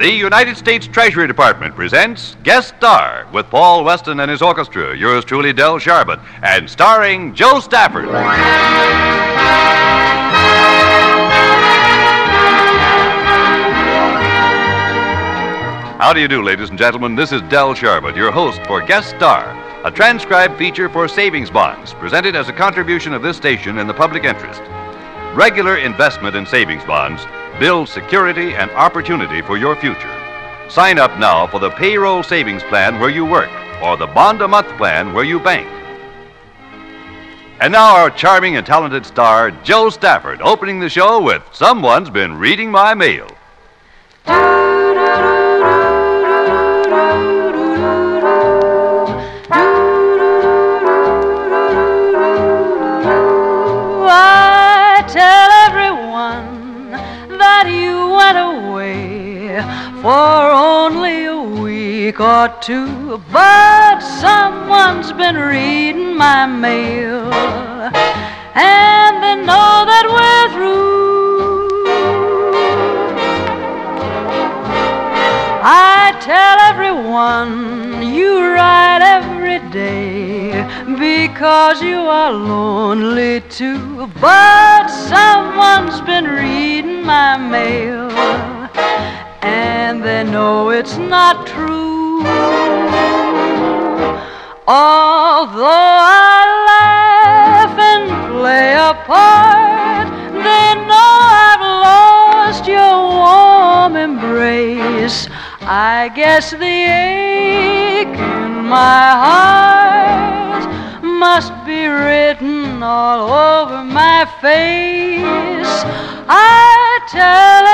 The United States Treasury Department presents Guest Star with Paul Weston and his orchestra, yours truly, Del Sharbutt, and starring Jo Stafford. How do you do, ladies and gentlemen? This is Del Sharbutt, your host for Guest Star, a transcribed feature for savings bonds, presented as a contribution of this station in the public interest. Regular investment in savings bonds builds security and opportunity for your future. Sign up now for the payroll savings plan where you work or the bond a month plan where you bank. And now our charming and talented star, Jo Stafford, opening the show with Someone's Been Reading My Mail. For only a week or two, but someone's been reading my mail, and they know that we're through. I tell everyone you write every day because you are lonely too. But someone's been reading my mail and they know it's not true. Although I laugh and play a part, they know I've lost your warm embrace. I guess the ache in my heart must be written all over my face. I tell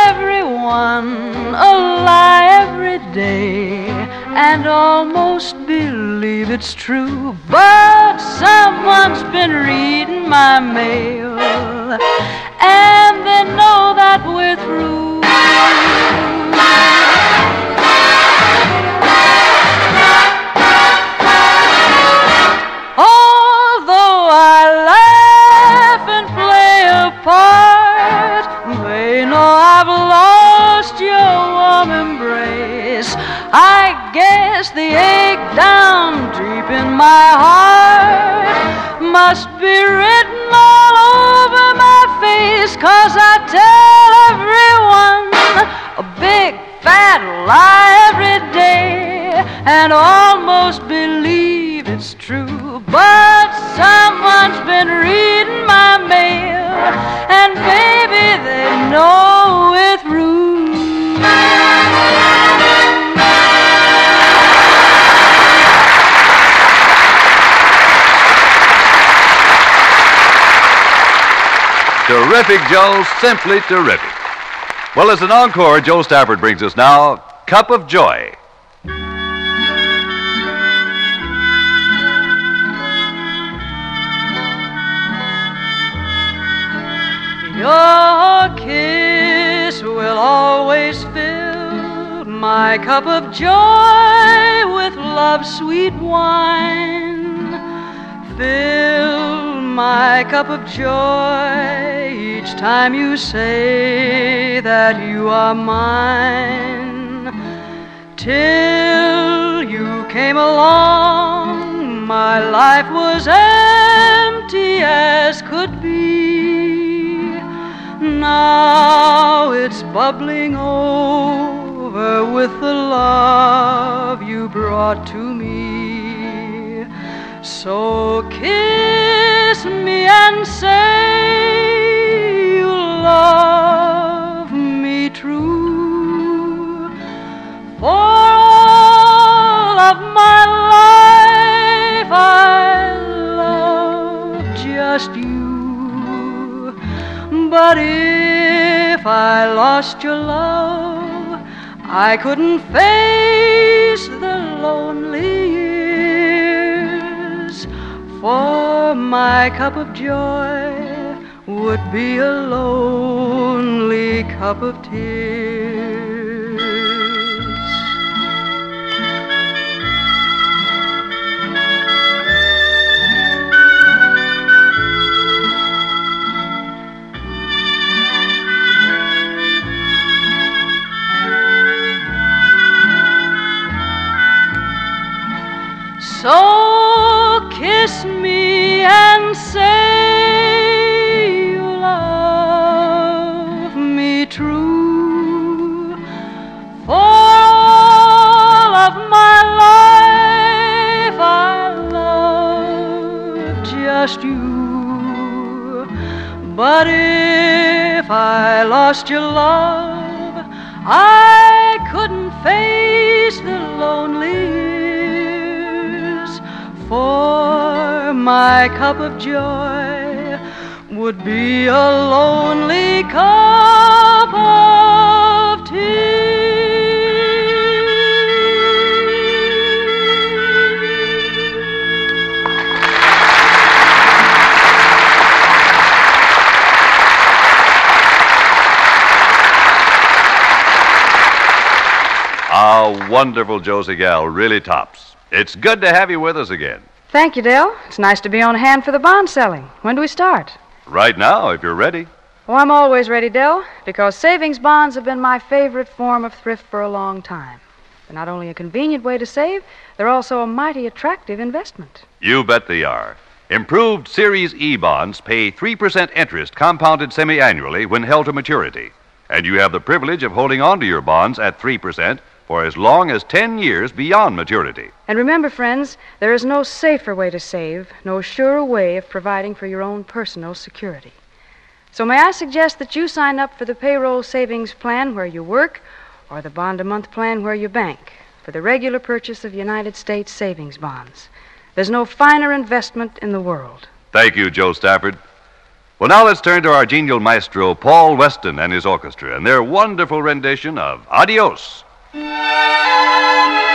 everyone a lie every day and almost believe it's true. But someone's been reading my mail and they know that we're through. The ache down deep in my heart must be written all over my face, cause I tell everyone a big fat lie every day and almost believe it's true. But someone's been reading my mail, and baby, they know it's through. Terrific, Jo. Simply terrific. Well, as an encore, Jo Stafford brings us now Cup of Joy. Your kiss will always fill my cup of joy with love's sweet wine. Fill my cup of joy each time you say that you are mine. Till you came along, my life was empty as could be. Now it's bubbling over with the love you brought to. So kiss me and say you love me true. For all of my life I love just you. But if I lost your love, I couldn't face the lonely. For my cup of joy would be a lonely cup of tears. Lost your love, I couldn't face the lonely years. For my cup of joy would be a lonely cup wonderful Josie Gal, really tops. It's good to have you with us again. Thank you, Del. It's nice to be on hand for the bond selling. When do we start? Right now, if you're ready. Oh, I'm always ready, Del, because savings bonds have been my favorite form of thrift for a long time. They're not only a convenient way to save, they're also a mighty attractive investment. You bet they are. Improved Series E bonds pay 3% interest compounded semi annually when held to maturity. And you have the privilege of holding on to your bonds at 3% for as long as 10 years beyond maturity. And remember, friends, there is no safer way to save, no surer way of providing for your own personal security. So, may I suggest that you sign up for the payroll savings plan where you work or the bond a month plan where you bank for the regular purchase of United States savings bonds? There's no finer investment in the world. Thank you, Jo Stafford. Well, now let's turn to our genial maestro, Paul Weston, and his orchestra, and their wonderful rendition of Adios. Música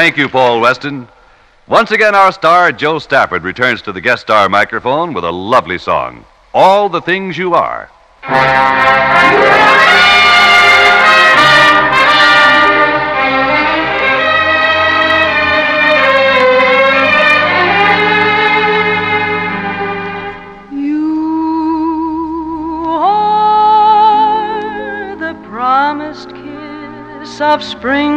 Thank you, Paul Weston. Once again, our star, Jo Stafford, returns to the guest star microphone with a lovely song All the Things You Are. You are the promised kiss of springtime,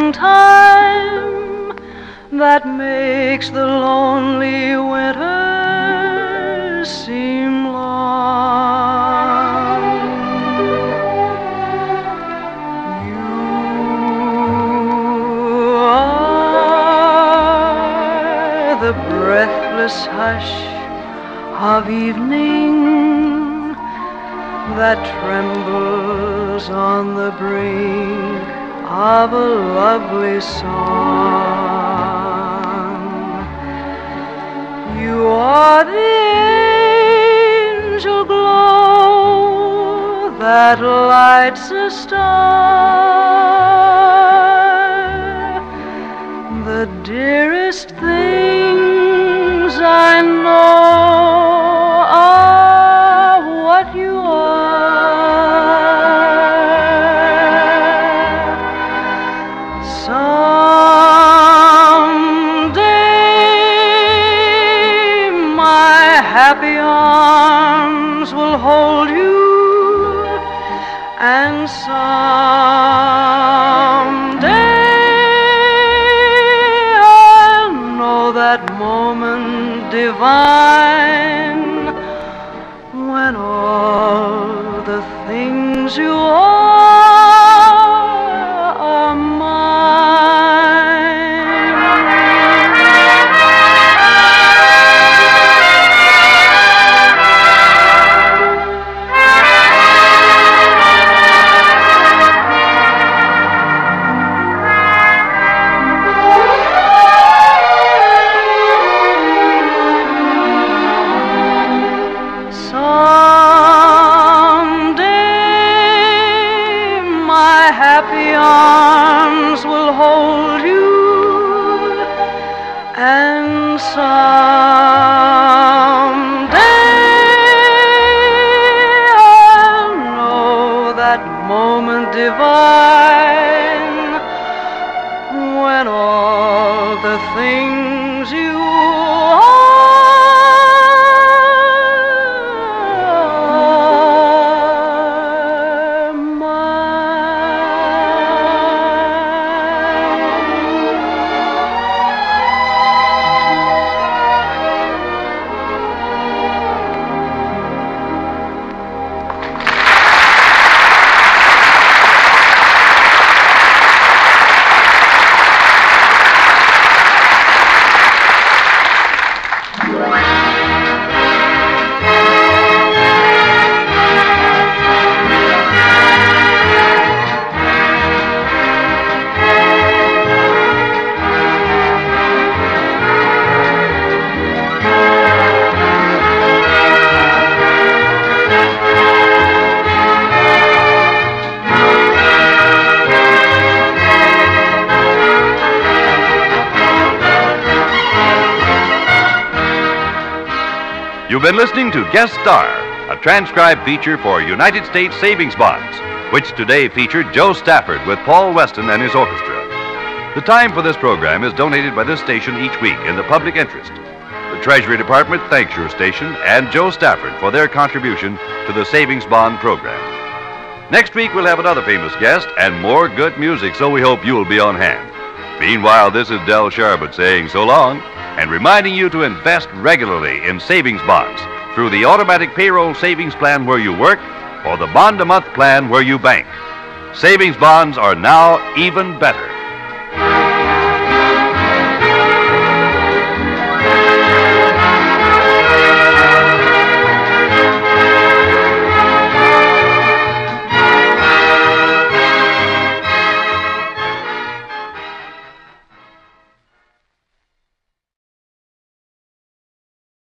the breathless hush of evening that trembles on the brink of a lovely song. You are the angel glow that lights a star. And someday I'll know that moment divine when all the things you are been listening to Guest Star, a transcribed feature for United States Savings Bonds, which today featured Jo Stafford with Paul Weston and his orchestra. The time for this program is donated by this station each week in the public interest. The Treasury Department thanks your station and Jo Stafford for their contribution to the Savings Bond program. Next week, we'll have another famous guest and more good music, so we hope you'll be on hand. Meanwhile, this is Del Sharbutt saying so long and reminding you to invest regularly in savings bonds through the automatic payroll savings plan where you work or the bond a month plan where you bank. Savings bonds are now even better.